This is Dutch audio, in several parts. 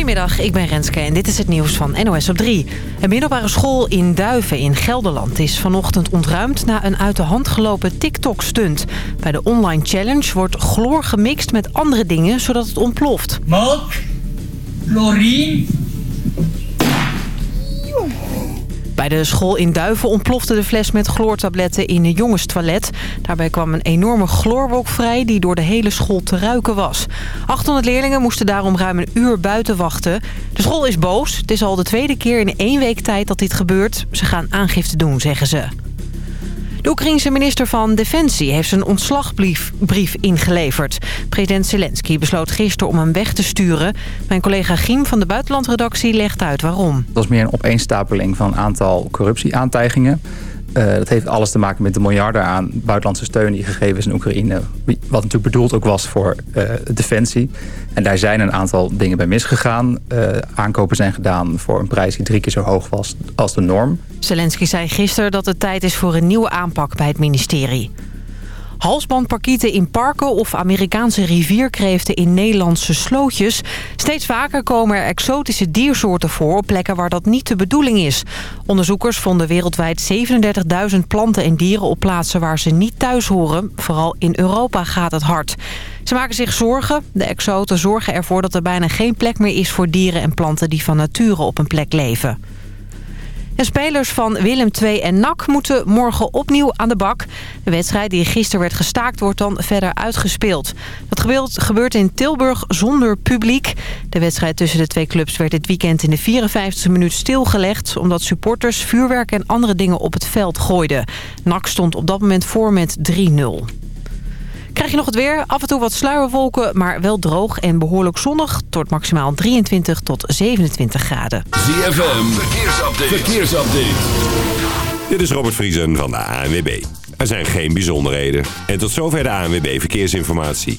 Goedemiddag, ik ben Renske en dit is het nieuws van NOS op 3. Een middelbare school in Duiven in Gelderland is vanochtend ontruimd... na een uit de hand gelopen TikTok-stunt. Bij de online challenge wordt chloor gemixt met andere dingen... zodat het ontploft. Melk, chlorine, Bij de school in Duiven ontplofte de fles met chloortabletten in een jongenstoilet. Daarbij kwam een enorme chloorwolk vrij die door de hele school te ruiken was. 800 leerlingen moesten daarom ruim een uur buiten wachten. De school is boos. Het is al de tweede keer in één week tijd dat dit gebeurt. Ze gaan aangifte doen, zeggen ze. De Oekraïense minister van Defensie heeft zijn ontslagbrief brief ingeleverd. President Zelensky besloot gisteren om hem weg te sturen. Mijn collega Giem van de buitenlandredactie legt uit waarom. Dat was meer een opeenstapeling van een aantal corruptieaantijgingen. Uh, dat heeft alles te maken met de miljarden aan buitenlandse steun die gegeven is in Oekraïne. Wat natuurlijk bedoeld ook was voor uh, defensie. En daar zijn een aantal dingen bij misgegaan. Uh, aankopen zijn gedaan voor een prijs die drie keer zo hoog was als de norm. Zelensky zei gisteren dat het tijd is voor een nieuwe aanpak bij het ministerie. Halsbandparkieten in parken of Amerikaanse rivierkreeften in Nederlandse slootjes. Steeds vaker komen er exotische diersoorten voor op plekken waar dat niet de bedoeling is. Onderzoekers vonden wereldwijd 37.000 planten en dieren op plaatsen waar ze niet thuis horen. Vooral in Europa gaat het hard. Ze maken zich zorgen. De exoten zorgen ervoor dat er bijna geen plek meer is voor dieren en planten die van nature op een plek leven. De spelers van Willem II en NAC moeten morgen opnieuw aan de bak. De wedstrijd die gisteren werd gestaakt wordt dan verder uitgespeeld. Dat gebeurt in Tilburg zonder publiek. De wedstrijd tussen de twee clubs werd dit weekend in de 54e minuut stilgelegd... omdat supporters vuurwerk en andere dingen op het veld gooiden. NAC stond op dat moment voor met 3-0. Krijg je nog het weer? Af en toe wat sluierwolken, maar wel droog en behoorlijk zonnig. Wordt maximaal 23 tot 27 graden. ZFM, verkeersupdate. verkeersupdate. Dit is Robert Vriesen van de ANWB. Er zijn geen bijzonderheden. En tot zover de ANWB Verkeersinformatie.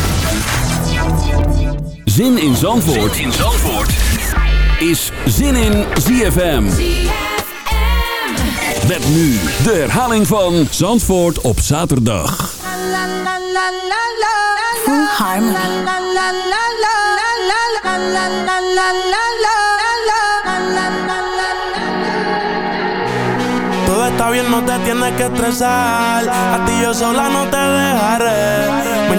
Zin in Zandvoort, zin in Zandvoort. is Zin in ZFM. Met nu de herhaling van Zandvoort op zaterdag. Full Harmony. Todo está bien, no te tienes que estresar. A ti yo sola no te dejaré.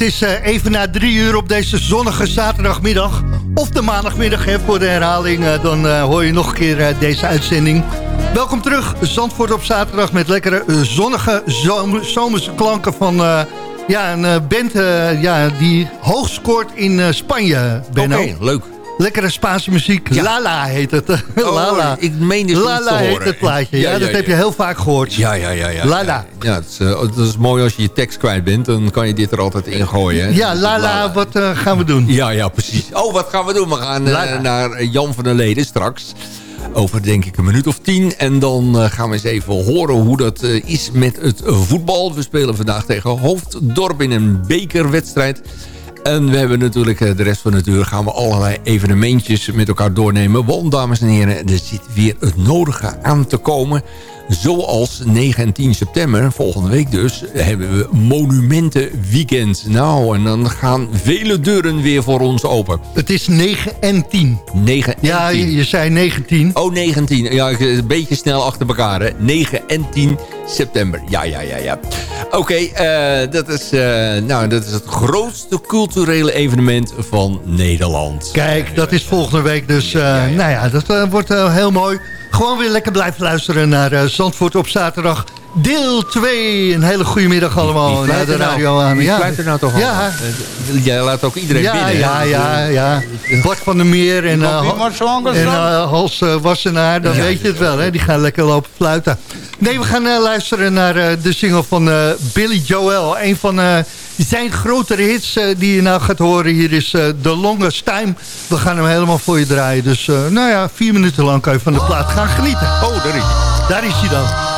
Het is eh, even na drie uur op deze zonnige zaterdagmiddag. Of de maandagmiddag hè, voor de herhaling. eh, dan eh, hoor je nog een keer deze uitzending. Welkom terug. Zandvoort op zaterdag met lekkere zonnige zomer, zomerse klanken van... ja, een band ja, die hoog scoort in eh, Spanje. Oké, leuk. Lekkere Spaanse muziek. Ja. Lala heet het. Oh, Lala. ik meen dus iets te Lala heet horen. het plaatje. Ja, Ja, dat heb je heel vaak gehoord. Ja, ja, ja. ja Lala. Ja, het is, eh, het is mooi als je je tekst kwijt bent. Dan kan je dit er altijd in gooien. Ja, Lala, wat eh, gaan we doen? Ja, ja, precies. Oh, wat gaan we doen? We gaan eh, naar Jan van der Leden straks. Over denk ik een minuut of tien. En dan gaan we eens even horen hoe dat is met het voetbal. We spelen vandaag tegen Hoofddorp in een bekerwedstrijd. En we hebben natuurlijk eh, de rest van het uur gaan we allerlei evenementjes met elkaar doornemen. Want, dames en heren, er zit weer het nodige aan te komen. Zoals 9 en 10 september, volgende week dus, hebben we Monumentenweekend. Nou, en dan gaan vele deuren weer voor ons open. Het is 9 en 10. 9 en Ja, 10. je, je zei 19. Oh, 19. Ja, een beetje snel achter elkaar, hè. 9 en 10 september. Ja, ja, ja, ja. Oké, eh, dat, is, eh, nou, dat is het grootste culturele evenement van Nederland. Kijk, dat is volgende week dus. eh, Nou ja, dat eh, wordt eh, heel mooi. Gewoon weer lekker blijven luisteren naar eh, Zandvoort op zaterdag. Deel 2. Een hele goede middag allemaal naar de nou? radio aan. Wie ja. er nou toch al? Ja, Jij laat ook iedereen ja, binnen. ja, ja, ja. Bart van der Meer en, eh, en eh, Hals eh, Wassenaar, dan Ja. weet je het wel. Hè? Die gaan lekker lopen fluiten. Nee, we gaan luisteren naar eh, de single van eh, Billy Joel. Een van eh, zijn grotere hits eh, die je nou gaat horen. Hier is eh, The Longest Time. We gaan hem helemaal voor je draaien. Dus eh, nou ja, vier minuten lang kan je van de plaat gaan genieten. Oh, daar is hij. Daar is hij dan.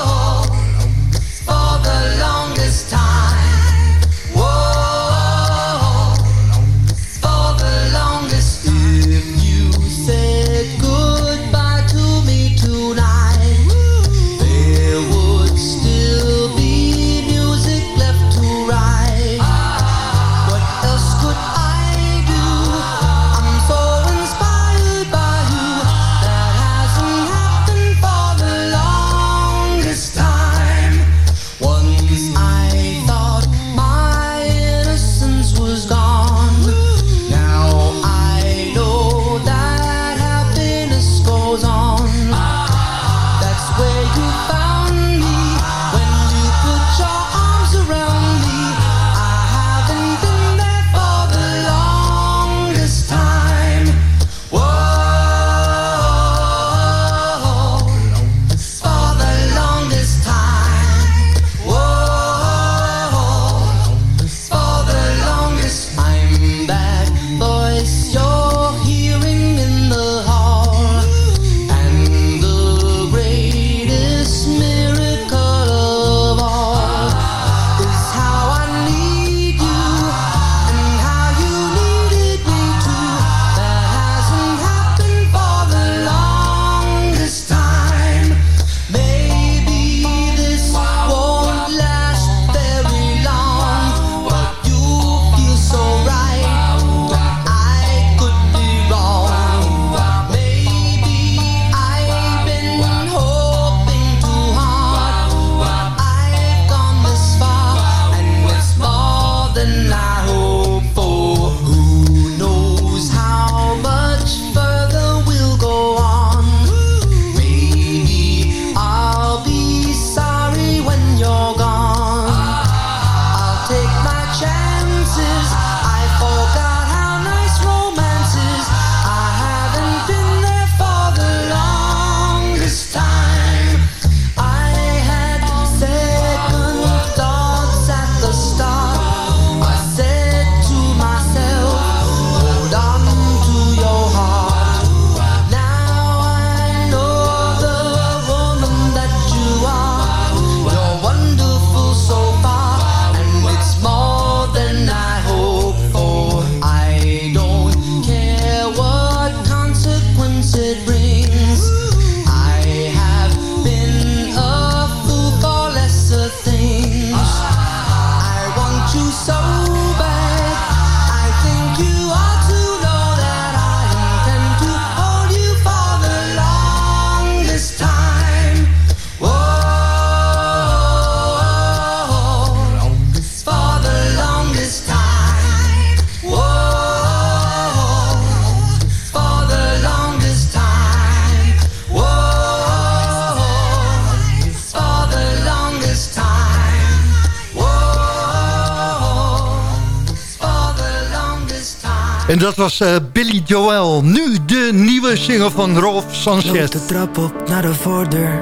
Dat was eh, Billy Joel. Nu de nieuwe single van Rolf Sanchez. Loop de trap op naar de voordeur.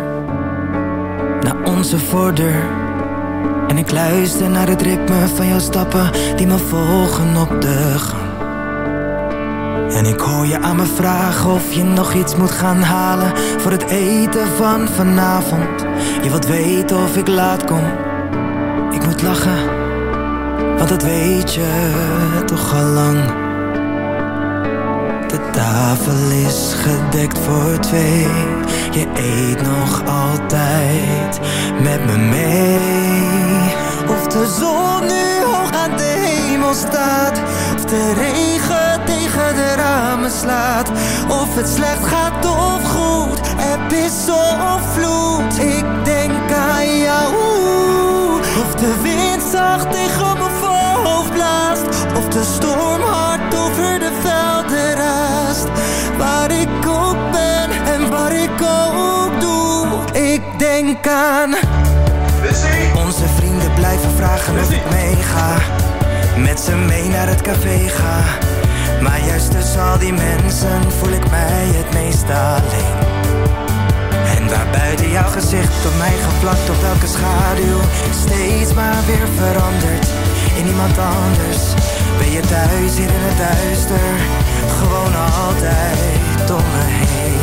Naar onze voordeur. En ik luister naar het ritme van jouw stappen die me volgen op de gang. En ik hoor je aan me vragen of je nog iets moet gaan halen voor het eten van vanavond. Je wilt weten of ik laat kom. Ik moet lachen, want dat weet je toch al lang. De tafel is gedekt voor twee. Je eet nog altijd met me mee. Of de zon nu hoog aan de hemel staat. Of de regen tegen de ramen slaat. Of het slecht gaat of goed. Er is of vloed. Ik denk aan jou. Of de wind zacht tegen mijn voorhoofd blaast. Of de storm over de velden raast. Waar ik ook ben en waar ik ook doe. Ik denk aan... Onze vrienden blijven vragen of ik meega. Met ze mee naar het café ga. Maar juist tussen al die mensen voel ik mij het meest alleen. En waar buiten jouw gezicht op mij geplakt op elke schaduw Steeds maar weer verandert in iemand anders Ben je thuis in het duister. Gewoon altijd om me heen.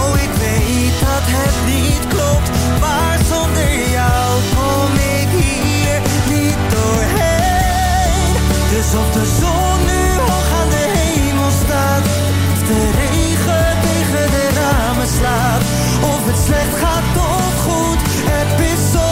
Oh ik weet dat het niet klopt Maar zonder jou kom ik hier niet doorheen. Dus of de zon nu hoog aan de hemel staat Of de regen tegen de ramen slaat Of het slecht gaat of goed Het is of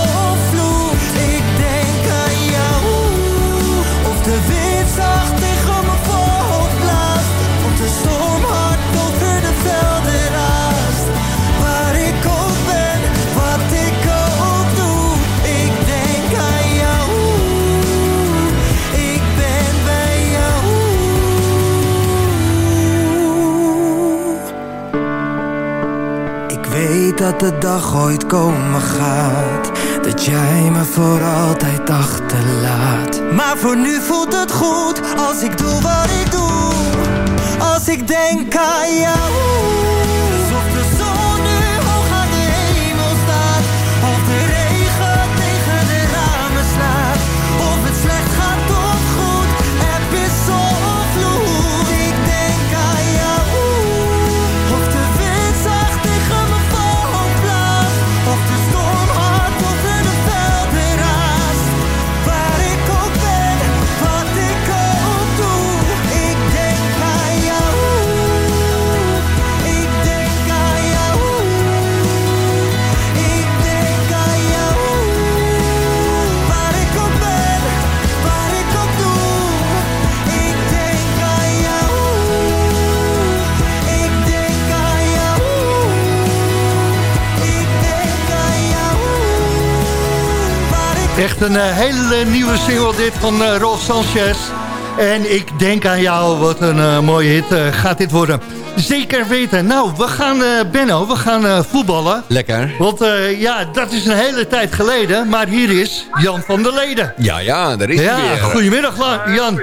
dat de dag ooit komen gaat Dat jij me voor altijd achterlaat. Maar voor nu voelt het goed Als ik doe wat ik doe Als ik denk aan jou Echt een eh, hele nieuwe single dit van eh, Rolf Sanchez. En ik denk aan jou, wat een eh, mooie hit gaat dit worden. Zeker weten. Nou, we gaan, Benno, we gaan voetballen. Lekker. Want ja, dat is een hele tijd geleden. Maar hier is Jan van der Leden. Ja, ja, daar is hij Ja, weer. goedemiddag Jan.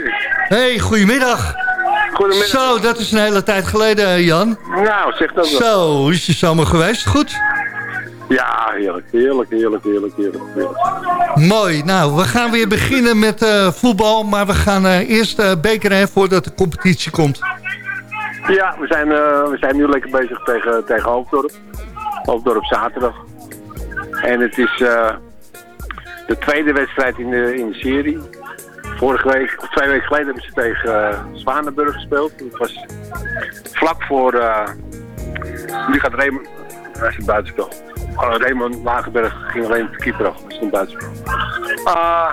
Hey, goedemiddag. Goedemiddag. Zo, dat is een hele tijd geleden, Jan. Nou, zeg dat wel. Zo, hoe is je zomer geweest? Goed? Ja, heerlijk, heerlijk, heerlijk, heerlijk, heerlijk. heerlijk. Mooi. Nou, we gaan weer beginnen met eh, voetbal. Maar we gaan eh, eerst eh bekeren voordat de competitie komt. Ja, we zijn, we zijn nu lekker bezig tegen, tegen Hoofddorp. Hoofddorp zaterdag. En het is de tweede wedstrijd in de, in de serie. Vorige week, of twee weken geleden hebben ze tegen Zwanenburg gespeeld. Het was vlak voor... nu gaat Raymond... Hij is het buitenspel. Oh, Raymond Lagenberg ging alleen de keeper af. Dat buitenspel. Ah,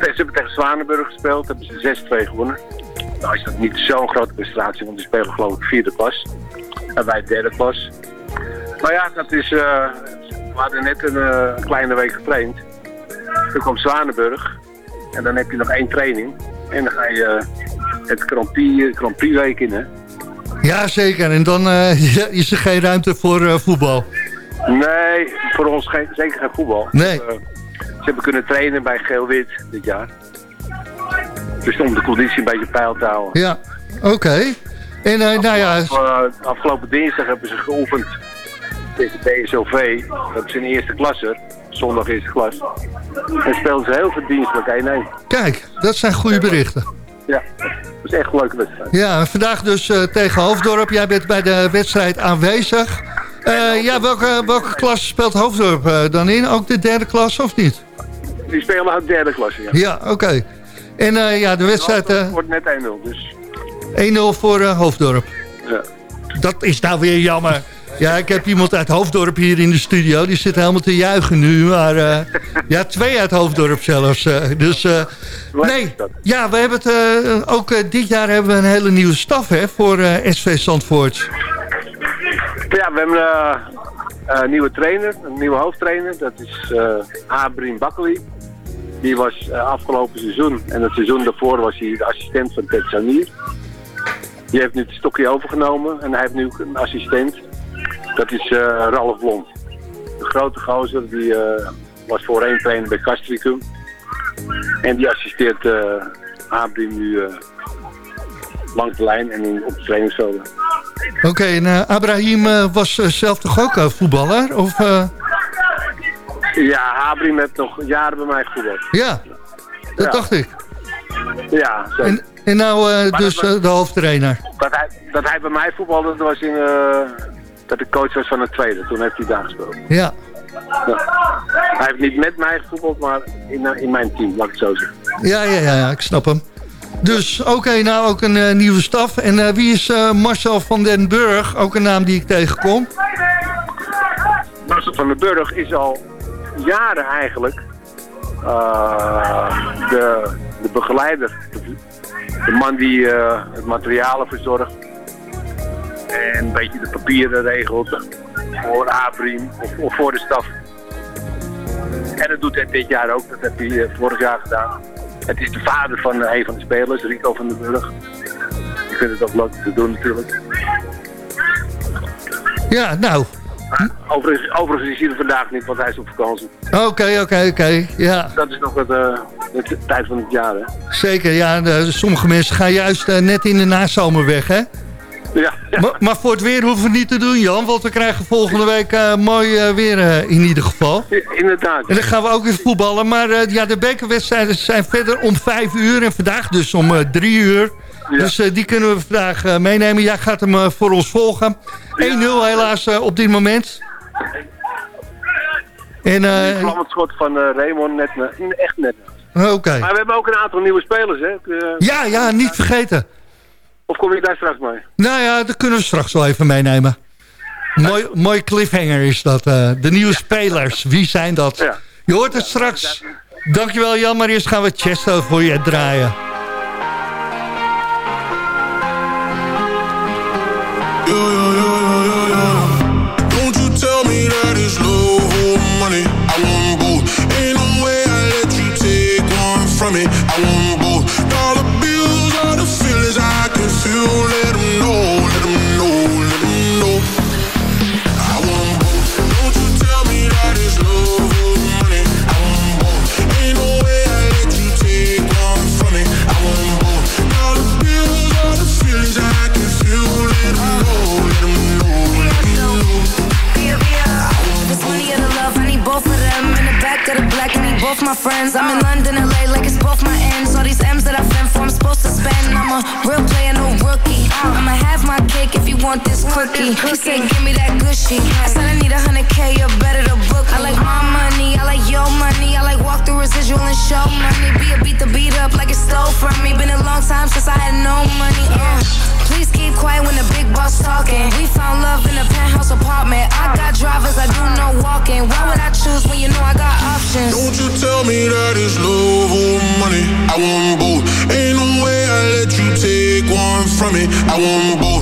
ze hebben tegen Zwanenburg gespeeld. Hebben ze 6-2 gewonnen. Nou is dat niet zo'n grote prestatie, want die spelen geloof ik vierde klas. En wij derde klas. Maar ja, dat is, eh, we hadden net een eh, kleine week getraind. Toen kwam Zwanenburg. En dan heb je nog één training. En dan ga je eh, het Grand Prix, Grand Prix week in, hè. Ja, zeker. En dan eh, is er geen ruimte voor eh, voetbal. Nee, voor ons geen, zeker geen voetbal. Nee. Eh, ze hebben kunnen trainen bij Geel-Wit dit jaar. Dus om de conditie een beetje peil te houden. Ja, oké. En eh, nou ja, afgelopen dinsdag hebben ze geoefend tegen DSOV. Dat is in eerste klasse. Zondag eerste klas. En speelden ze heel verdienstelijk 1-1. kijk, dat zijn goede berichten. Ja, dat is echt een leuke wedstrijd. Ja, vandaag dus eh, tegen Hoofddorp. Jij bent bij de wedstrijd aanwezig. Eh, ja, welke, welke klas speelt Hoofddorp eh, dan in? Ook de derde klas of niet? Die spelen uit derde klasse, ja. Ja, oké. En eh, ja, de wedstrijd Het eh, wordt net 1-0, dus 1-0 voor eh, Hoofddorp. ja. Dat is nou weer jammer. Ja, ik heb iemand uit Hoofddorp hier in de studio. Die zit helemaal te juichen nu. Maar eh, ja, twee uit Hoofddorp zelfs. eh. dus eh, nee, ja, we hebben het ook dit jaar hebben we een hele nieuwe staf hè, voor SV Zandvoort. Ja, we hebben een nieuwe trainer, een nieuwe hoofdtrainer. Dat is Abrin Bakkeli. Die was afgelopen seizoen en het seizoen daarvoor was hij de assistent van Ted Sanier. Die heeft nu het stokje overgenomen en hij heeft nu een assistent. Dat is eh, Ralf Blond. De grote gozer, die eh, was voorheen trainer bij Castricum. En die assisteert Abrin nu langs de lijn en in, op de trainingsvelden. Oké, en eh, Abraham was zelf toch ook voetballer? Of, Ja, Abrim heeft nog jaren bij mij gevoetbald. ja, dat Ja. dacht ik. Ja. En, en nou dus was- de hoofdtrainer. Dat hij, dat hij bij mij voetbalde, dat was in, dat ik coach was van het tweede. Toen heeft hij daar gespeeld. Ja, Ja. Hij heeft niet met mij gevoetbald, maar in, eh, in mijn team, laat ik het zo zeggen. ja, ja, ja, ja ik snap hem. Dus oké, nou ook een eh, nieuwe staf. En eh, wie is Marcel van den Burg? Ook een naam die ik tegenkom. Marcel van den Burg is al jaren eigenlijk de, de begeleider. De, de man die het materialen verzorgt. En een beetje de papieren regelt voor Abrim of, of voor de staf. En dat doet hij dit jaar ook. Dat heeft hij eh, vorig jaar gedaan. Het is de vader van eh, een van de spelers, Rico van den Burg. Ik vind het ook leuk te doen natuurlijk. Ja, nou, Overigens, overigens is hij er vandaag niet, want hij is op vakantie. oké, oké, oké. Ja, Dat is nog het, eh, de tijd van het jaar, hè? zeker. Ja, de- sommige mensen gaan juist net in de nazomer weg, hè? Ja. Maar, maar voor het weer hoeven we niet te doen, Jan. Want we krijgen volgende week eh, mooi eh, weer eh, in ieder geval. Inderdaad. En dan gaan we ook weer voetballen. Maar ja, de bekerwedstrijden zijn verder om vijf uur. En vandaag dus om drie uur. Dus die kunnen we vandaag meenemen. Jij gaat hem voor ons volgen. 1-0 helaas op dit moment. En, Een eh, vlammend schot van Raymond net, echt net. oké. Maar we hebben ook een aantal nieuwe spelers, hè? Ja, ja, niet vergeten. Of kom je daar straks mee? Nou ja, dat kunnen we straks wel even meenemen. Mooi, mooi cliffhanger is dat. eh, de nieuwe spelers, wie zijn dat? Je hoort het straks. Dankjewel Jan, maar eerst gaan we Chesto voor je draaien. Don't my friends. I'm in London, LA, like it's both my ends. All these M's that I've been for, I'm supposed to spend. I'm a real player, no rookie. I'ma have my cake if you want this cookie. He said, give me that gushy. I said, I need a hundred K, you're better to book. I like my money, I like your money. I like walk through residual and show money. Be a beat the beat up like it stole from me. Been a long time since I had no money. Uh. Please keep quiet when the big boss talking. We found love in a penthouse apartment. I got drivers, I do no walking. Why would I choose when you know I got options? Don't you tell me that it's love me. I want both.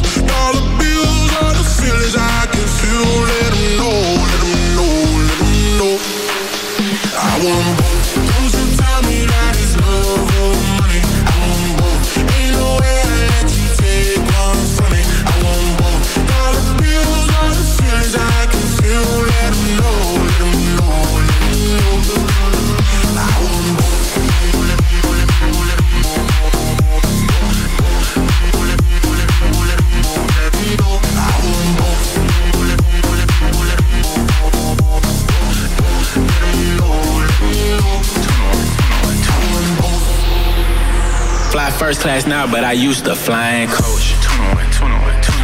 First class now, but I used to fly flying coach.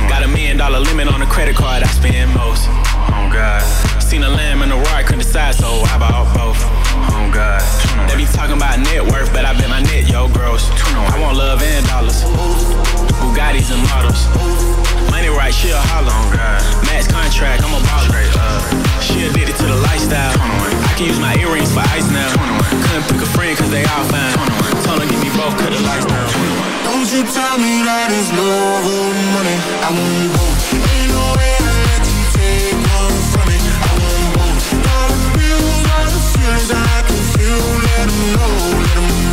Got a million dollar limit on the credit card I spend most. Oh God. Seen a lamb and a roar, I couldn't decide, so I bought both. Oh God. They be talking about net worth, but I bet my net yo gross. I want love and dollars. Bugattis and models. Money right, she a holler. God. Max contract, I'm a baller. She addicted to the lifestyle. I can use my earrings for ice now. Couldn't pick a friend cause they all fine. Told her give me both, cut the lights down. Don't you tell me that it's love or money. I want both. Ain't no way I let you take one from me. I want both. All the bills, all the feelings I can feel. Let 'em know, let 'em know,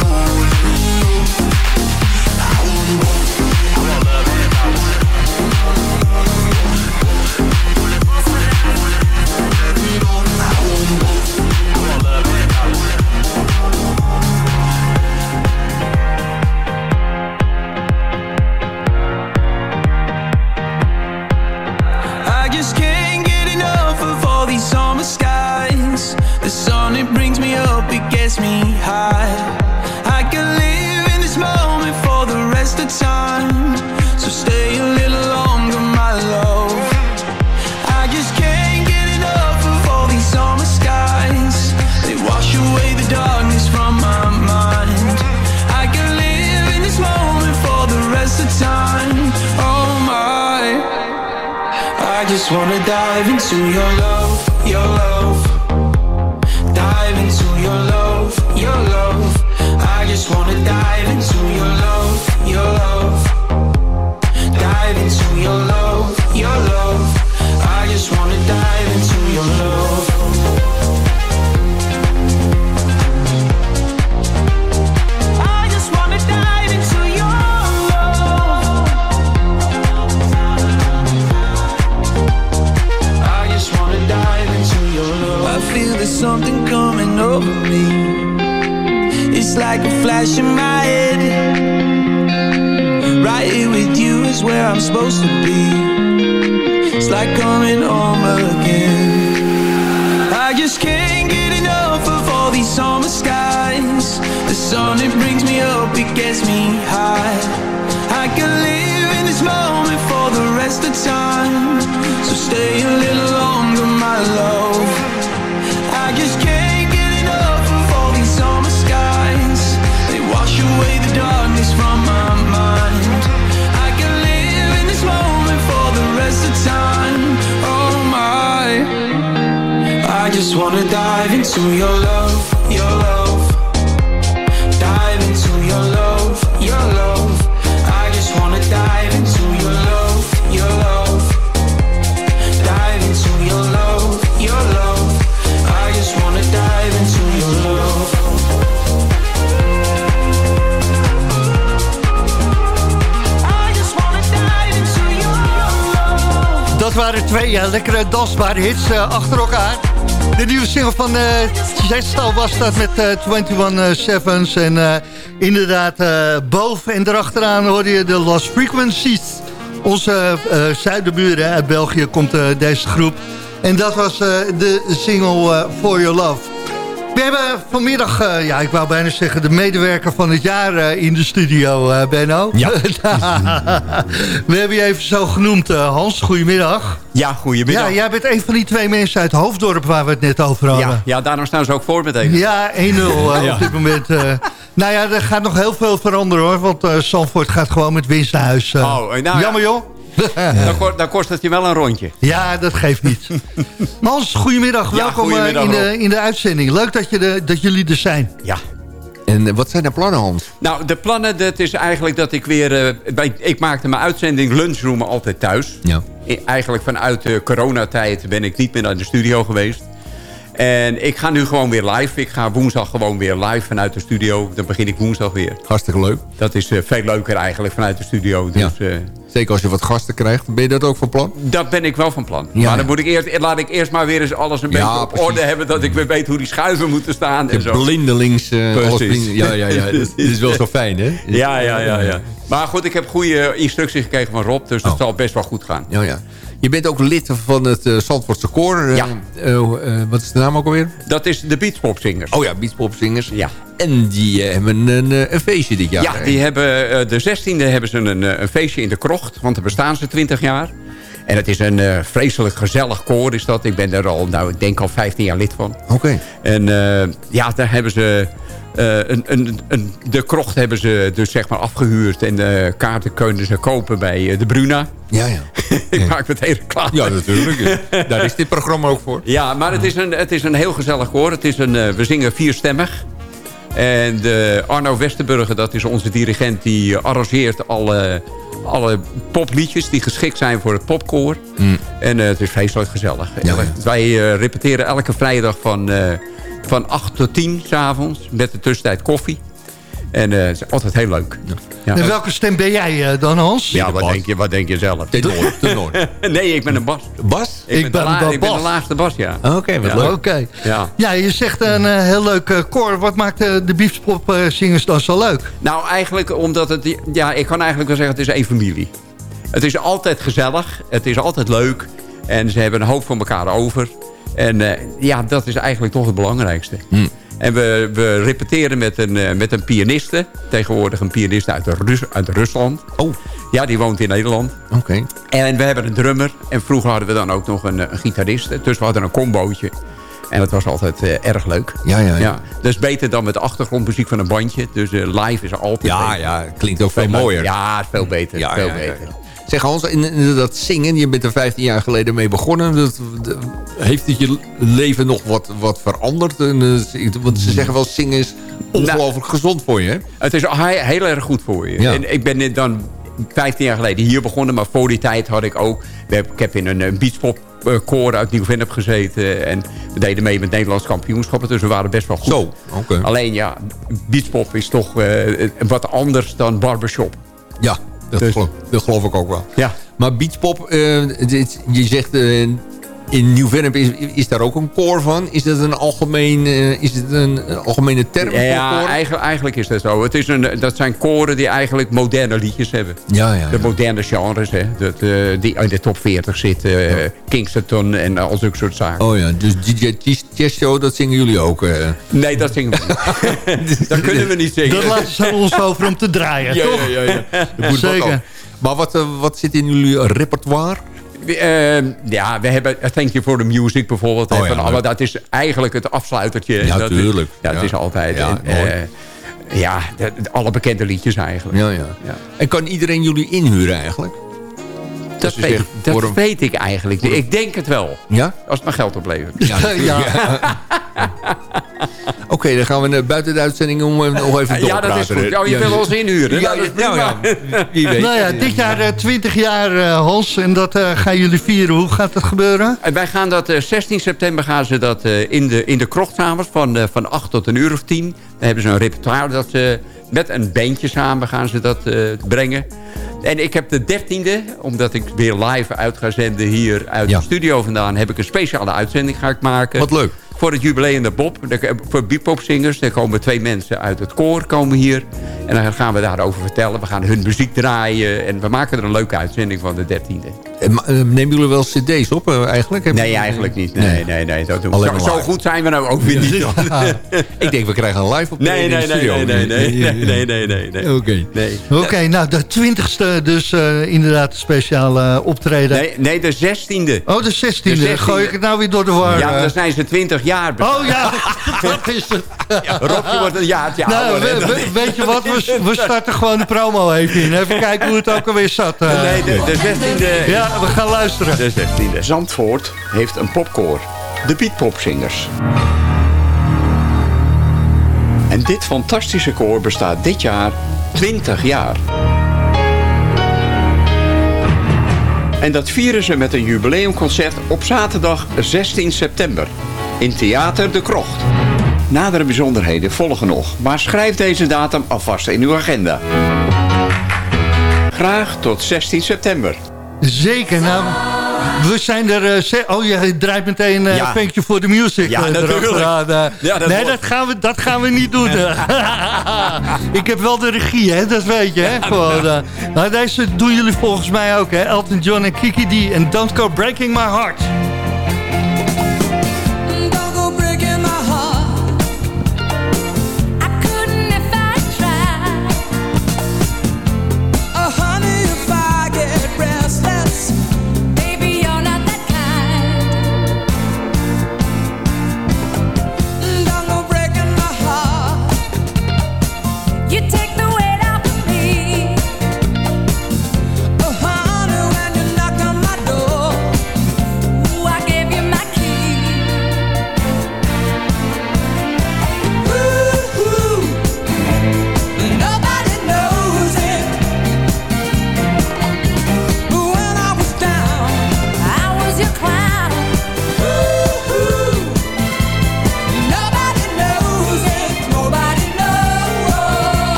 gets me high. I can live in this moment for the rest of time. So stay a little longer, my love. I just can't get enough of all these summer skies. They wash away the darkness from my mind. I can live in this moment for the rest of time. Oh my. I just wanna dive into your love, your love. Like a flash in my head. Right here with you is where I'm supposed to be. It's like coming home again. I just can't get enough of all these summer skies. The sun, it brings me up, it gets me high. I can live in this moment for the rest of time. So stay a little longer, my love. I just can't I can live in this moment for the rest of time. Oh my. I just wanna dive into your love, your love. Ja, lekkere dansbare hits eh, achter elkaar. De nieuwe single van uh, was dat met eh 21 Sevens. En inderdaad, boven en erachteraan hoorde je de Lost Frequencies. Onze zuidenburen uit België komt deze groep. En dat was de single For Your Love. We hebben vanmiddag, eh, ja, ik wou bijna zeggen... de medewerker van het jaar eh, in de studio, eh, Benno. Ja. We hebben je even zo genoemd, eh, Hans. Goedemiddag. Ja, goedemiddag. Ja, jij bent een van die twee mensen uit Hoofddorp... waar we het net over hadden. Ja, ja, daarom staan ze ook voor meteen. Ja, 1-0 eh, Ja. op dit moment. eh. nou ja, er gaat nog heel veel veranderen hoor. Want eh Zandvoort gaat gewoon met winst naar huis. eh. Oh, nou ja. Jammer joh. Dan, ko- dan kost het je wel een rondje. Ja, dat geeft niet. Hans, goedemiddag. Ja, Welkom eh, goedemiddag, in, de, in de uitzending. Leuk dat, je de, dat jullie er zijn. Ja. En eh, wat zijn de plannen, Hans? Nou, de plannen, dat is eigenlijk dat ik weer... eh, bij- ik maakte mijn uitzending Lunchroom altijd thuis. Ja. I- Eigenlijk vanuit de coronatijd ben ik niet meer naar de studio geweest. En ik ga nu gewoon weer live. Ik ga woensdag gewoon weer live vanuit de studio. Dan begin ik woensdag weer. Hartstikke leuk. Dat is veel leuker eigenlijk vanuit de studio. Dus, Ja. eh, Zeker als je wat gasten krijgt. Ben je dat ook van plan? dat ben ik wel van plan. Ja. Maar dan moet ik eerst, laat ik eerst maar weer eens alles een beetje op precies. orde hebben. Dat ik weer weet hoe die schuiven moeten staan. En zo. blindelings... blind- ja, ja, ja. Dat is wel zo fijn, hè? Ja, ja, ja, ja. Maar goed, ik heb goede instructies gekregen van Rob, dus dat zal best wel goed gaan. Ja, ja. Je bent ook lid van het uh, Zandvoortse koor. eh, Ja. eh, wat is de naam ook alweer? Dat is de Beachpopzingers. Oh ja, Beachpopzingers. Ja. En die hebben een, een feestje dit jaar. Ja, die hebben, de 16e hebben ze een, een feestje in de krocht, want daar bestaan ze 20 jaar. En het is een eh, vreselijk gezellig koor is dat. Ik ben er al, nou, ik denk al 15 jaar lid van. Oké. En eh, ja, daar hebben ze... eh, een, een, een, de krocht hebben ze dus zeg maar afgehuurd. En de kaarten kunnen ze kopen bij de Bruna. Ja, ja. ik maak meteen reclame. Ja, natuurlijk. Daar is dit programma ook voor. Ja, maar het is een, het is een heel gezellig koor. Het is een, we zingen vierstemmig. En Arno Westerburger, dat is onze dirigent... die arrangeert alle, alle popliedjes die geschikt zijn voor het popkoor. En eh, het is vreselijk gezellig. Wij eh, repeteren elke vrijdag van, eh, van 8 tot 10 s'avonds. Met de tussentijd koffie. En eh, het is altijd heel leuk. Ja. En welke stem ben jij eh, dan, Hans? Ja, wat denk, je, wat denk je zelf? Tenor, tenor. nee, ik ben een bas. Bas? Ik, ben, de, la- de ik ben de bas. laagste bas, ja. Oké, wat Ja. leuk. Oké. Ja. Ja, je zegt een eh, heel leuk eh, koor. Wat maakt eh, de Beefspop-zingers dan zo leuk? Nou, eigenlijk omdat het... Ja, ik kan eigenlijk wel zeggen, het is één familie. Het is altijd gezellig. Het is altijd leuk. En ze hebben een hoop van elkaar over. En eh, ja, dat is eigenlijk toch het belangrijkste. En we, we repeteren met een, eh, met een pianiste. Tegenwoordig een pianiste uit, Rus, uit Rusland. Oh. Ja, die woont in Nederland. Oké. En we hebben een drummer. En vroeger hadden we dan ook nog een, eh, een gitarist. Dus we hadden een combootje. En dat was altijd eh, erg leuk. Ja, ja, ja. ja. Dat is beter dan met de achtergrondmuziek van een bandje. Dus live is altijd Ja, beter. ja, klinkt ook veel Veel mooier. Ja, veel beter. Ja, veel ja, ja, beter. Zeg Hans, in, in dat zingen, je bent er 15 jaar geleden mee begonnen. Dat, dat- heeft het je leven nog wat, wat veranderd? En, eh, want ze zeggen wel, zingen is ongelooflijk gezond voor je. Hè? Het is he- heel erg goed voor je. Ja. En ik ben net dan 15 jaar geleden hier begonnen. Maar voor die tijd had ik ook... Ik heb in een, een beachpop eh, koor uit Nieuw-Vennep gezeten. En we deden mee met Nederlands kampioenschappen. Dus we waren best wel goed. Zo. Alleen ja, beachpop is toch eh, wat anders dan barbershop. Ja, dat, Dus- geloof, dat geloof ik ook wel. Ja. Maar beachpop, eh, dit- je zegt eh, in Nieuw-Vennep is, is daar ook een koor van. Is dat een, algemeen, eh, is het een eh, algemene term voor Ja, koor? eigenlijk, eigenlijk is dat zo. Het is een, dat zijn koren die eigenlijk moderne liedjes hebben. Ja, ja, De moderne genres, hè. Dat, eh, die in de top 40 zitten. Kingston en al zulke soort zaken. Oh ja, dus DJ Chess Show, dat zingen jullie ook. eh. Nee, dat zingen we niet. dat kunnen we niet zingen. Dat laten ze ons over om te draaien, Ja, toch? ja, ja, ja. Dat moet wat Zeker. Maar wat, wat zit in jullie repertoire? We, eh, ja, we hebben eh, Thank You for the Music bijvoorbeeld. Oh ja, van alle, leuk. dat is eigenlijk het afsluitertje. Ja, dat is- tuurlijk. ja, dat Ja. is altijd. Ja, en, eh, ja, de- de- alle bekende liedjes eigenlijk. Ja, ja. Ja. En kan iedereen jullie inhuren eigenlijk? Dat, weet, dat weet ik eigenlijk. Ik denk het wel. Ja? Als het maar geld oplevert. Ja. Oké, dan gaan we naar buiten de uitzending om eh, nog even door Ja, te dat is goed. Oh, je wil ons inhuren? Ja, Nou, dat is nou ja, prima. wie weet. Nou ja, dit jaar eh, 20 jaar, eh, Hans. En dat eh, gaan jullie vieren. Hoe gaat dat gebeuren? En wij gaan dat, eh, 16 september gaan ze dat eh, in, de, in de krocht samen van, eh, van 8 tot een uur of 10. Dan hebben ze een repertoire dat ze met een bandje samen gaan ze dat eh, brengen. En ik heb de 13e, omdat ik weer live uit ga zenden hier uit Ja. de studio vandaan, heb ik een speciale uitzending ga ik maken. Wat leuk. Voor het jubileum de Bob, de- voor bebopzingers. Er komen twee mensen uit het koor komen hier. En dan gaan we daarover vertellen. We gaan hun muziek draaien. En we maken er een leuke uitzending van de 13e. Eh, eh, Nemen jullie wel cd's op eh, eigenlijk? Heb- Nee, eigenlijk niet. Nee, nee, nee. dat doen we. Alleen Zo, zo goed zijn we nou ook weer niet. Ik denk, we krijgen een live op Nee, in de nee, nee, studio. nee, nee, nee, nee, nee, nee, nee, nee. Oké. Nee. Oké, nou de 20ste dus inderdaad speciaal optreden. Nee, nee, de 16e. Oh, de 16e. De 16e. Gooi ik het nou weer door de war? Ja, dan zijn ze 20 jaar. Oh ja, dat is het. Robje wordt een jaartje Nou, ouder. we- we- weet je wat? We, we starten gewoon de promo even in. Even kijken hoe het ook alweer zat. eh. Nee, de, de 16e. Ja, we gaan luisteren. De 16e. Zandvoort heeft een popkoor. De Beatpopzingers. En dit fantastische koor bestaat dit jaar 20 jaar. En dat vieren ze met een jubileumconcert op zaterdag 16 september in Theater de Krocht. Nadere bijzonderheden volgen nog, maar schrijf deze datum alvast in uw agenda. Graag tot 16 september. Zeker, nou, we zijn er... Eh, oh, je draait meteen eh, een ja. Thank You for the Music. Ja, eh, natuurlijk. Nou, ja, nee, dat gaan, we, dat gaan we niet doen. ik heb wel de regie, hè, dat weet je. Hè, nou, deze doen jullie volgens mij ook, hè. Elton John en Kiki D en Don't Go Breaking My Heart.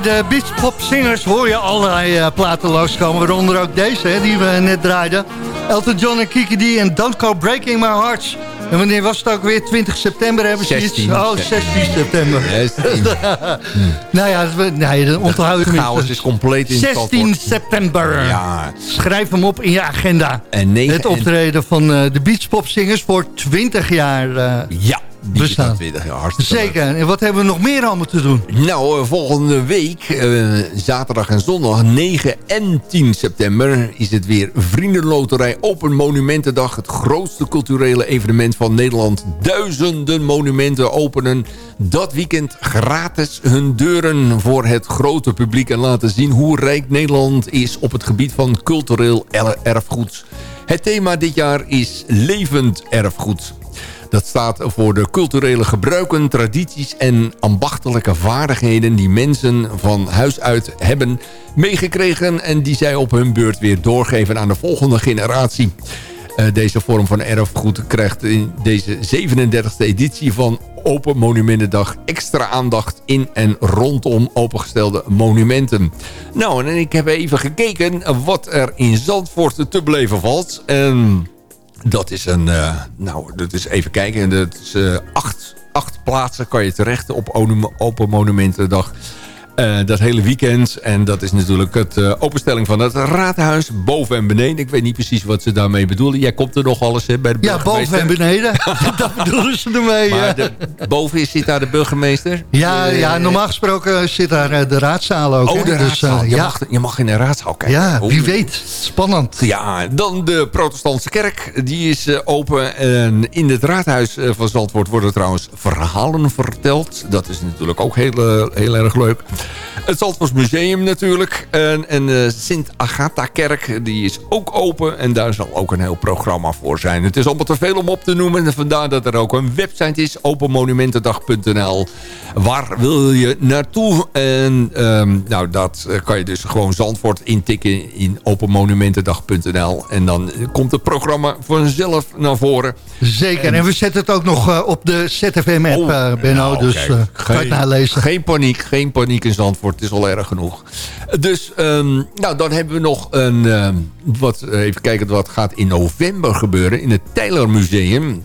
bij de Beachpop Singers hoor je allerlei eh, platen loskomen, Waaronder ook deze hè, die we net draaiden. Elton John en Kiki D en Don't Breaking My Hearts. En wanneer was het ook weer? 20 september hebben ze 16. iets? Oh, 16 september. 16. nou ja, nee, dan onthoud chaos is compleet in 16 september. Ja. Schrijf hem op in je agenda. En het optreden van uh, de Beachpop Singers voor 20 jaar. Eh, ja bestaan. 20, ja, hartstikke leuk. Zeker. En wat hebben we nog meer allemaal te doen? Nou, eh, volgende week, eh, zaterdag en zondag, 9 en 10 september... is het weer Vriendenloterij Open Monumentendag. Het grootste culturele evenement van Nederland. Duizenden monumenten openen dat weekend gratis hun deuren voor het grote publiek... en laten zien hoe rijk Nederland is op het gebied van cultureel er- erfgoed. Het thema dit jaar is levend erfgoed. Dat staat voor de culturele gebruiken, tradities en ambachtelijke vaardigheden... die mensen van huis uit hebben meegekregen... en die zij op hun beurt weer doorgeven aan de volgende generatie. Eh, deze vorm van erfgoed krijgt in deze 37e editie van Open Monumentendag extra aandacht in en rondom opengestelde monumenten. Nou, en ik heb even gekeken wat er in Zandvoort te beleven valt. En dat is een, eh, nou, dat is even kijken. Dat is eh, acht, acht plaatsen kan je terecht op Open Monumentendag. Eh, dat hele weekend. En dat is natuurlijk het eh, openstelling van het raadhuis. Boven en beneden. Ik weet niet precies wat ze daarmee bedoelen. Jij komt er nog alles hè, bij de Ja, boven en beneden. dat bedoelen ze ermee. Maar de, boven zit daar de burgemeester. Ja, Eh, ja, normaal gesproken zit daar de raadzaal ook. Oh, hè. de Dus, raadzaal. je, ja, mag, je mag in de raadzaal kijken. ja, Oh. wie weet. Spannend. Ja, dan de protestantse kerk. Die is open. En in het raadhuis van Zandvoort worden trouwens verhalen verteld. Dat is natuurlijk ook heel, heel erg leuk. Het Zandvoorts Museum natuurlijk. En, en de Sint Agatha-kerk, die is ook open. En daar zal ook een heel programma voor zijn. Het is allemaal te veel om op te noemen. En vandaar dat er ook een website is. openmonumentendag.nl Waar wil je naartoe? En ehm, nou, dat eh, kan je dus gewoon Zandvoort intikken in openmonumentendag.nl. En dan eh, komt het programma vanzelf naar voren. Zeker. En we zetten het ook nog eh, op de ZFM-app, eh Benno. Nou, dus kijk, eh ga het nalezen. Geen paniek, geen paniek Het is al erg genoeg. Dus, ehm, nou, dan hebben we nog een... ehm, wat, eh, even kijken wat gaat in november gebeuren. In het Tyler Museum.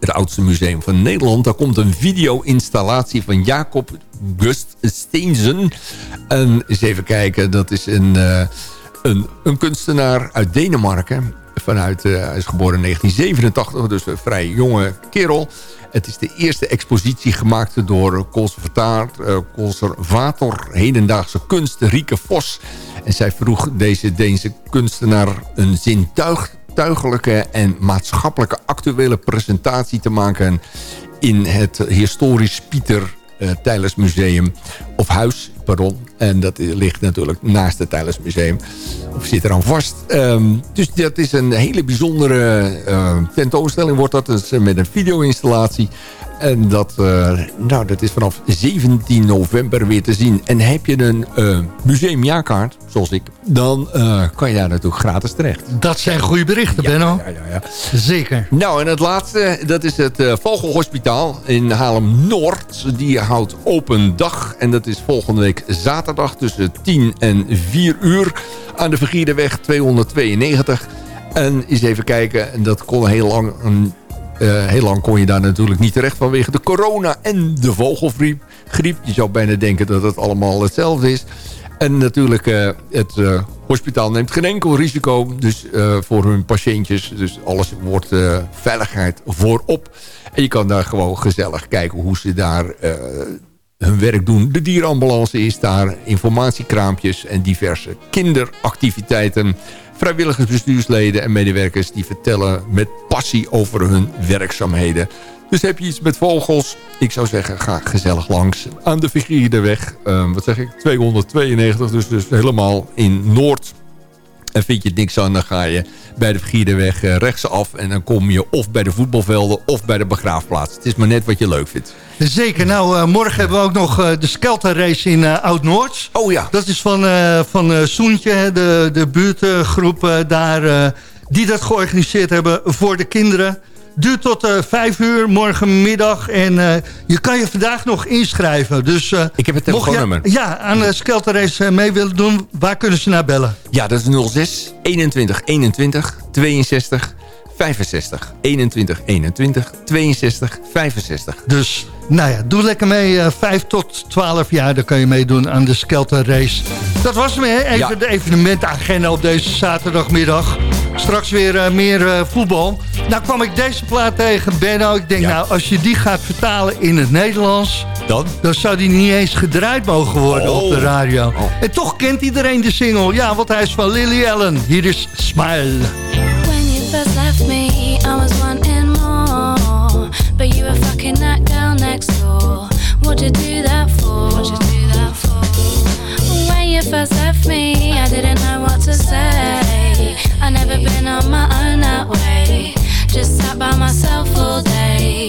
Het oudste museum van Nederland. Daar komt een video-installatie van Jacob Gust Steensen. En eens even kijken. Dat is een, eh, een, een kunstenaar uit Denemarken. Vanuit, eh, hij is geboren in 1987, dus een vrij jonge kerel. Het is de eerste expositie gemaakt door conservator, eh, hedendaagse kunst Rieke Vos. En zij vroeg deze Deense kunstenaar een zintuigelijke en maatschappelijke actuele presentatie te maken in het historisch Pieter eh Tijlers Museum. Of huis, pardon. En dat ligt natuurlijk naast het Tijlers Museum. Of zit er aan vast. Ehm, dus dat is een hele bijzondere eh, tentoonstelling. Wordt dat dus met een video-installatie. En dat, eh, nou, dat is vanaf 17 november weer te zien. En heb je een eh, museumjaarkaart, zoals ik... dan eh, kan je daar natuurlijk gratis terecht. Dat zijn goede berichten, Benno. Ja, ja, ja. Zeker. Nou, en het laatste, dat is het Vogelhospitaal in Haarlem-Noord. Die houdt open dag. En dat is volgende week zaterdag tussen 10 en 4 uur... aan de Vergierderweg 292. En eens even kijken, en dat kon heel lang... een eh, heel lang kon je daar natuurlijk niet terecht vanwege de corona en de vogelgriep. Griep. Je zou bijna denken dat het allemaal hetzelfde is. En natuurlijk, eh, het eh, hospitaal neemt geen enkel risico dus, voor hun patiëntjes. Dus alles wordt veiligheid voorop. En je kan daar gewoon gezellig kijken hoe ze daar hun werk doen. De dierenambulance is daar, informatiekraampjes en diverse kinderactiviteiten. Vrijwilligersbestuursleden en medewerkers die vertellen met passie over hun werkzaamheden. Dus heb je iets met vogels? Ik zou zeggen, ga gezellig langs aan de Vigierderweg. eh, wat zeg ik? 292, dus, dus helemaal in Noord. En vind je niks aan, dan ga je bij de Vigierderweg eh, rechtsaf. En dan kom je of bij de voetbalvelden of bij de begraafplaats. Het is maar net wat je leuk vindt. Zeker. Nou, eh, morgen hebben we ook nog eh, de Skelter Race in eh, Oud-Noord. Oh ja. Dat is van, van Soentje, de, de buurtgroep daar... die dat georganiseerd hebben voor de kinderen. Duurt tot eh, vijf uur morgenmiddag. En eh, je kan je vandaag nog inschrijven. Dus, eh, Ik heb het mocht je- telefoonnummer. Ja, aan de Skelter Race mee willen doen. Waar kunnen ze naar bellen? Ja, dat is 06 21 21 62 65. 21 21 62 65. Dus, nou ja, doe lekker mee. eh 5 tot 12 jaar, dan kan je meedoen aan de Skelter Race. Dat was hem, hè? Even Ja. de evenementagenda op deze zaterdagmiddag. Straks weer eh, meer eh, voetbal. Nou kwam ik deze plaat tegen, Benno. Ik denk, nou, als je die gaat vertalen in het Nederlands... Dan? Dan zou die niet eens gedraaid mogen worden Oh. op de radio. Oh. En toch kent iedereen de single. Ja, want hij is van Lily Allen. Hier is Smile. First left me, I was wanting more. But you were fucking that girl next door. What'd you do that for? What'd you do that for? When you first left me, I didn't know what to say. I never been on my own that way. Just sat by myself all day.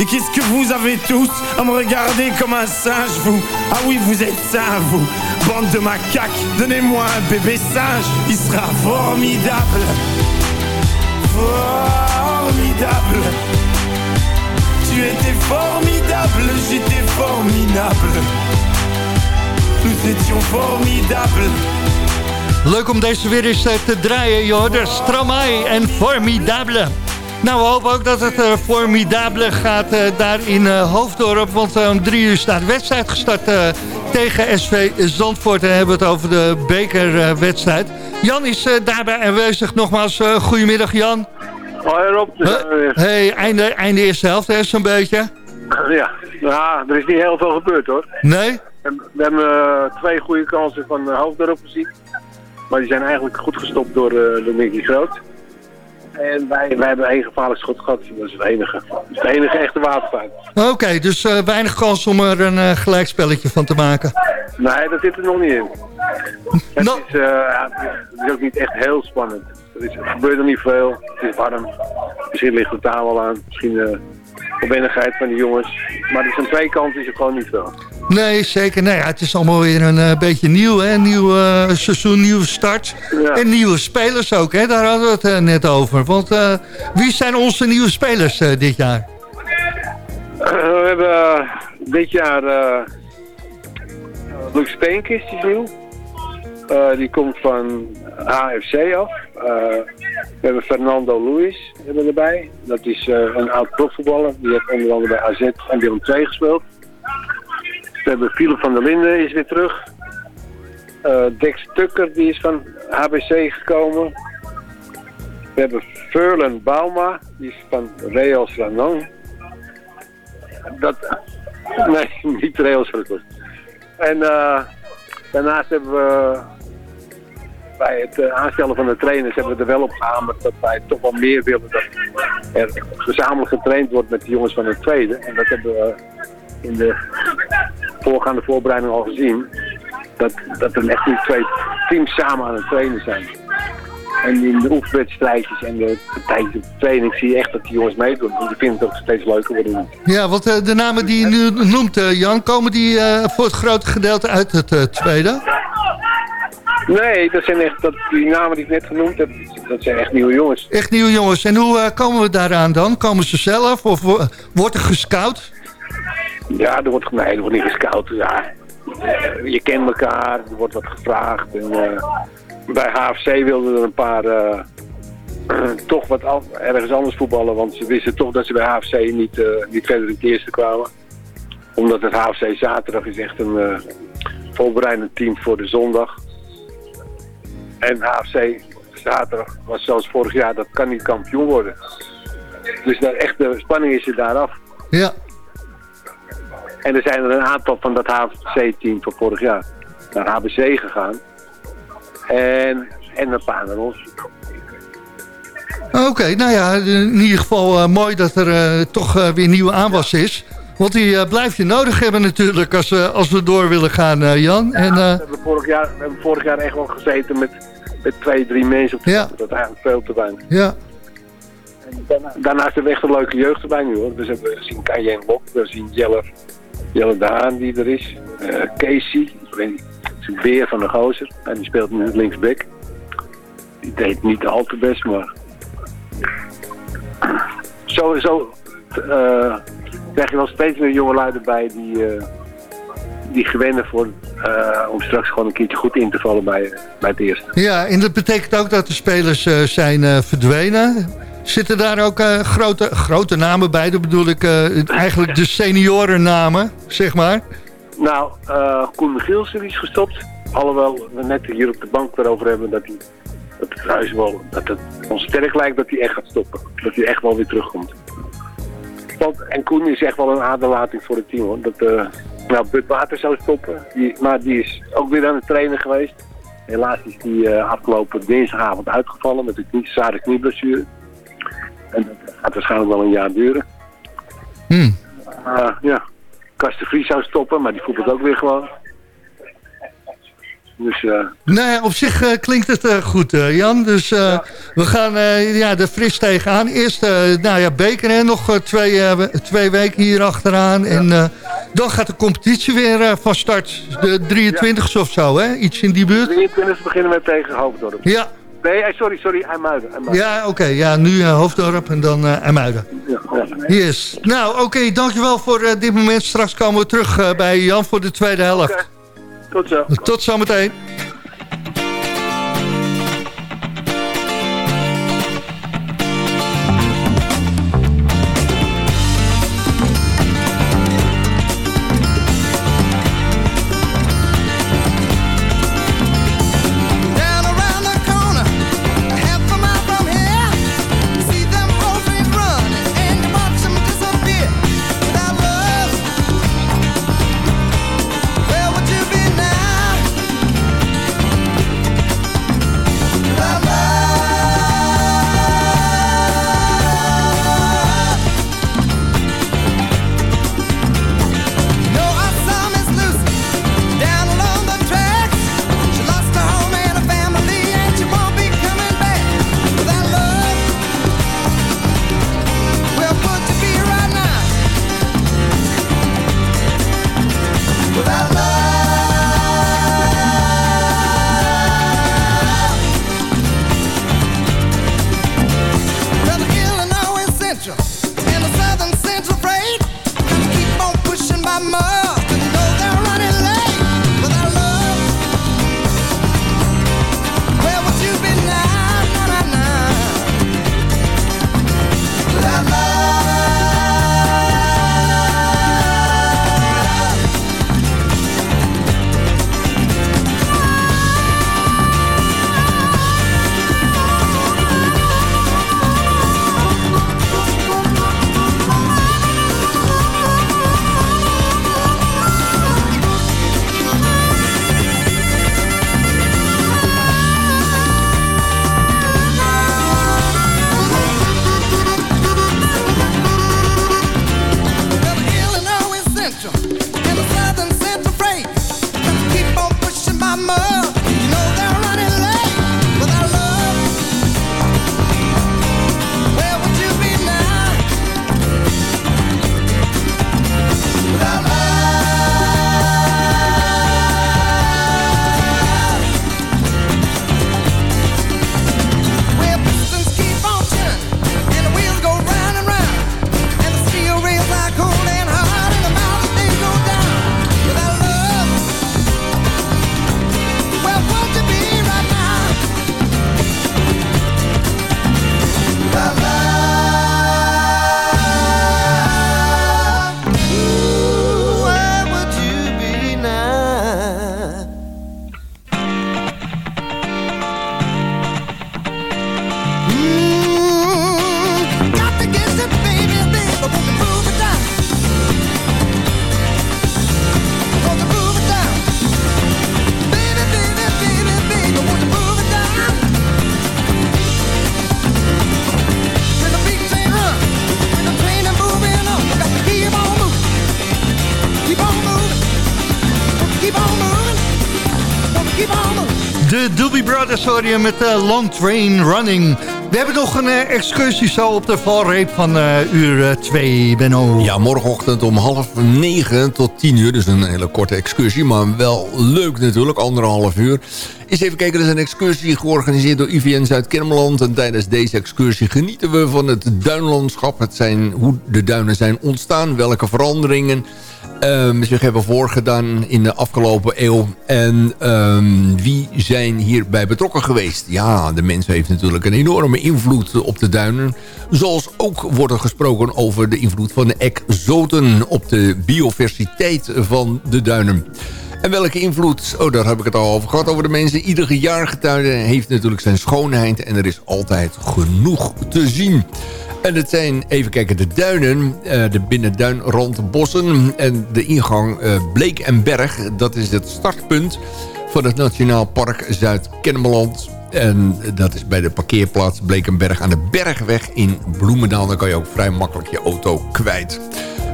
Et qu'est-ce que vous avez tous à me regarder comme un singe vous? Ah oui, vous êtes sains vous. Bande de macaques, donnez-moi un bébé singe. Il sera formidable. Formidable. Tu étais formidable, j'étais formidable. Nous étions formidables. Leuk om deze weer eens eh, te draaien, joh. De Stromae en Formidable. Nou, we hopen ook dat het eh, Formidable gaat eh, daar in eh, Hoofddorp. Want om drie uur staat de wedstrijd gestart tegen SV Zandvoort. En hebben we het over de bekerwedstrijd. Jan is daarbij aanwezig. Nogmaals, goedemiddag Jan. Hoi Rob, weer. Hey, einde, einde eerste helft, hè, zo'n beetje. Ja, ja, er is niet heel veel gebeurd hoor. Nee? We, we hebben twee goede kansen van uh, Hoofddorp gezien. Maar die zijn eigenlijk goed gestopt door, door Groot. En wij, wij hebben één gevaarlijk schot gehad. Dat is het enige. Dat is de enige echte waterfeit. Oké, dus eh, weinig kans om er een eh, gelijkspelletje van te maken. Nee, dat zit er nog niet in. Het, is, eh, ja, het is ook niet echt heel spannend. Er, is, er gebeurt er niet veel. Het is warm. Misschien ligt het daar wel aan. Misschien de onwennigheid van de jongens. Maar er zijn twee kanten is er gewoon niet veel. Nee, zeker. Nee, ja, het is allemaal weer een eh, beetje nieuw, hè? Nieuw eh, seizoen, nieuwe start. En nieuwe spelers ook, hè? Daar hadden we het eh, net over. Want wie zijn onze nieuwe spelers dit jaar? We hebben dit jaar Luc Steenkist is nieuw. Die komt van AFC af. We hebben Fernando Luis hebben erbij. Dat is een oud profvoetballer. Die heeft onder andere bij AZ en Willem II gespeeld. We hebben Philip van der Linden is weer terug. Eh, Dex Tucker die is van HBC gekomen. We hebben Furlan Bauma, die is van Real Slanon. Dat, nee, niet Real Slanon. En eh, daarnaast hebben we bij het eh, aanstellen van de trainers hebben we er wel op gehamerd dat wij toch wel meer willen dat er gezamenlijk getraind wordt met de jongens van het tweede. En dat hebben we in de voorgaande voorbereiding al gezien. Dat, dat er echt niet twee teams samen aan het trainen zijn. En in de oefenwedstrijdjes en de, tijdens de training zie je echt dat die jongens meedoen. En die vinden het ook steeds leuker worden. Ja, want eh, de namen die je nu noemt, eh, Jan, komen die eh, voor het grote gedeelte uit het tweede? Nee, dat zijn echt, dat, die namen die ik net genoemd heb, dat zijn echt nieuwe jongens. Echt nieuwe jongens. En hoe komen we daaraan dan? Komen ze zelf of wo- wordt er gescout? Ja, er wordt, er wordt niet gescout. Ja. Eh, Je kent elkaar, er wordt wat gevraagd. En, eh, bij HFC wilden er een paar eh, toch wat ergens anders voetballen. Want ze wisten toch dat ze bij HFC niet, niet verder in het eerste kwamen. Omdat het HFC zaterdag is echt een voorbereidend team voor de zondag. En HFC zaterdag was zoals vorig jaar, dat kan niet kampioen worden. Dus de echte spanning is er daar af. Ja. En er zijn er een aantal van dat HFC-team van vorig jaar naar HBC gegaan. En, en een paar naar ons. Oké, nou ja, in ieder geval eh, mooi dat er eh, toch eh, weer nieuwe aanwas is. Want die blijf je nodig hebben natuurlijk als, we als we door willen gaan, Jan. En, We hebben vorig jaar, we hebben vorig jaar echt wel gezeten met, met twee, drie mensen op de ja. Dat is eigenlijk veel te weinig. ja. Daarna- Daarnaast hebben we echt een leuke jeugd erbij nu hoor. Dus we hebben zien Kajeng Lok, we zien Jelle, Jelle de Haan die er is. Eh, Casey, ik weet niet, is een beer van de gozer. En die speelt nu linksback. Die deed niet al te best, maar... Sowieso eh krijg je wel steeds meer jonge lui erbij die, eh, die gewennen voor om straks gewoon een keertje goed in te vallen bij, bij het eerste. ja, en dat betekent ook dat de spelers zijn verdwenen. Zitten daar ook eh, grote, grote namen bij? Dat bedoel ik eh, eigenlijk de seniorennamen, zeg maar. Nou, eh Koen Michielsen is gestopt. alhoewel we net hier op de bank erover hebben dat, hij, dat het huis wel, dat het ons sterk lijkt dat hij echt gaat stoppen. Dat hij echt wel weer terugkomt. Want, en Koen is echt wel een aderlating voor het team hoor. Dat, eh nou, Bud Water zou stoppen, die, maar die is ook weer aan het trainen geweest. Helaas is die eh, afgelopen dinsdagavond uitgevallen met een zware knieblessure. En dat gaat waarschijnlijk wel een jaar duren. Hmm. Uh, ja, Karsten Vries zou stoppen, maar die voetbalt ook weer gewoon. Dus eh, Nee, op zich eh, klinkt het eh, goed, Jan. Dus we gaan ja, de fris tegenaan. Eerst nou ja, beker, hè, nog twee, twee weken hier achteraan. En dan gaat de competitie weer van start. De 23 of zo, hè? Iets in die buurt. 23 beginnen we tegen Hoofddorp. Ja. Nee, eh, sorry, sorry, IJmuiden. IJmuiden. Ja, oké. ja, nu eh, Hoofddorp en dan uh, IJmuiden. Ja. Yes. Nou, oké, dankjewel voor dit moment. Straks komen we terug bij Jan voor de tweede helft. Tot zo. Tot zometeen. Je met uh, Long Train Running. We hebben nog een eh, excursie zo op de valreep van eh, uur 2, Benno. Ja, morgenochtend om half negen tot tien uur. Dus een hele korte excursie, maar wel leuk natuurlijk. Anderhalf uur. Eens even kijken, er is een excursie georganiseerd door IVN Zuid-Kennemerland. En tijdens deze excursie genieten we van het duinlandschap. Het zijn, hoe de duinen zijn ontstaan, welke veranderingen um, zich hebben voorgedaan in de afgelopen eeuw. En um, wie zijn hierbij betrokken geweest? Ja, de mens heeft natuurlijk een enorme invloed op de duinen. Zoals ook wordt er gesproken over de invloed van de exoten op de biodiversiteit van de duinen. En welke invloed, oh daar heb ik het al over gehad, over de mensen. Iedere jaargetuige heeft natuurlijk zijn schoonheid en er is altijd genoeg te zien. En het zijn, even kijken, de duinen, eh, de binnenduin rond bossen en de ingang eh, Bleek en Berg. Dat is het startpunt van het Nationaal Park Zuid-Kennemerland. En dat is bij de parkeerplaats Blekenberg aan de Bergweg in Bloemendaal. Dan kan je ook vrij makkelijk je auto kwijt.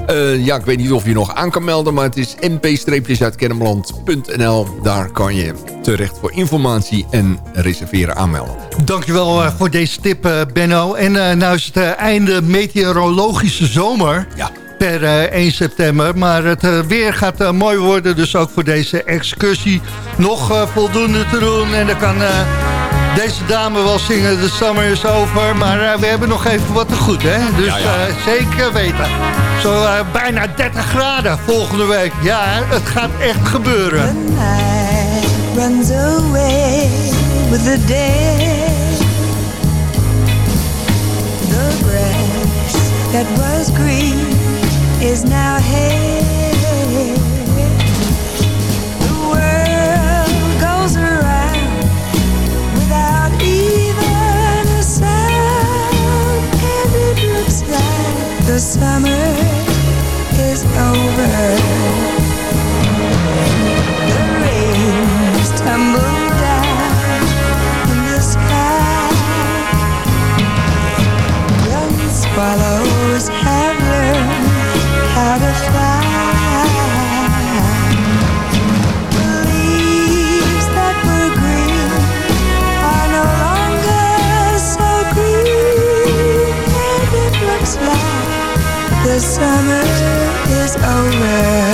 Eh, ja, ik weet niet of je nog aan kan melden, maar het is mp-zuidkennemerland.nl. Daar kan je terecht voor informatie en reserveren aanmelden. Dankjewel eh, voor deze tip, eh, Benno. En nou is het einde meteorologische zomer. Ja. Per eh, 1 september. Maar het weer gaat mooi worden. Dus ook voor deze excursie nog voldoende te doen. En dan kan deze dame wel zingen. De summer is over. Maar eh, we hebben nog even wat te goed. Hè? Dus Ja, ja. eh, zeker weten. Zo eh, bijna 30 graden volgende week. Ja, hè, het gaat echt gebeuren. night runs away with the day. The grass that was green is now hay. The summer is over. The summer is over.